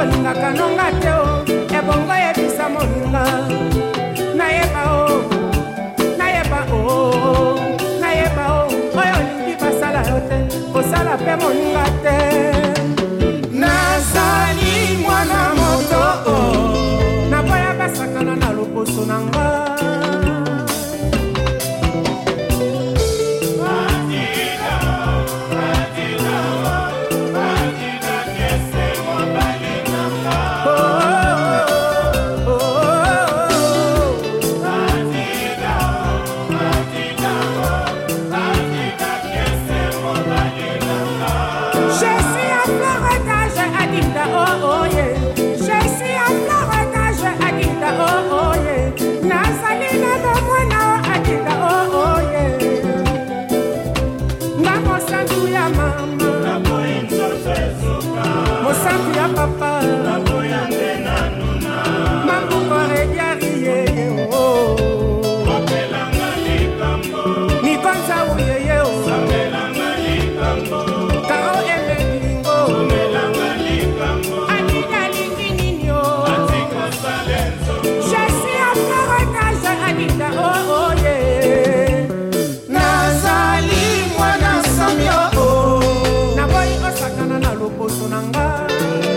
olingaka nonga te o ebongo yebisa moninga nayeba o nayeba o nayeba o oyo olingi basala yo te kosala mpe moninga te poso na ngai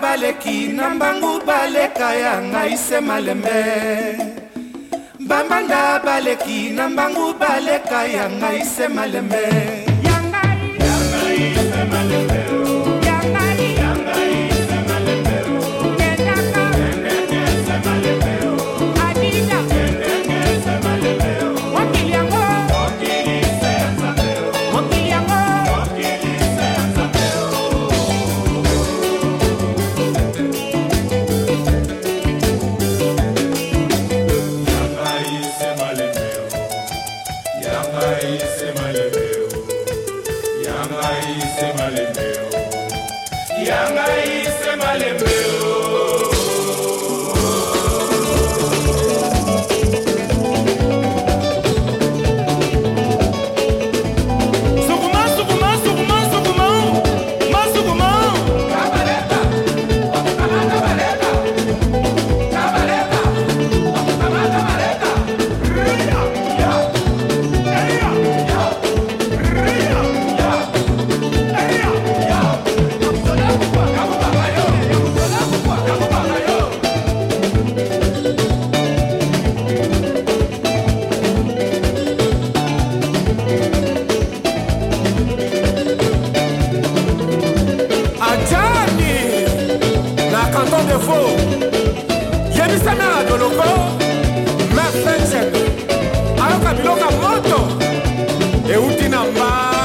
baleki na mbangu baleka ya ngai se malembe bambanda baleki na mbangu baleka ya ngai se malembe yangai se malembe o yangai se malembe o canton de faux yebisami ya doloko mafencek ayoka biloko moto euti na mbaa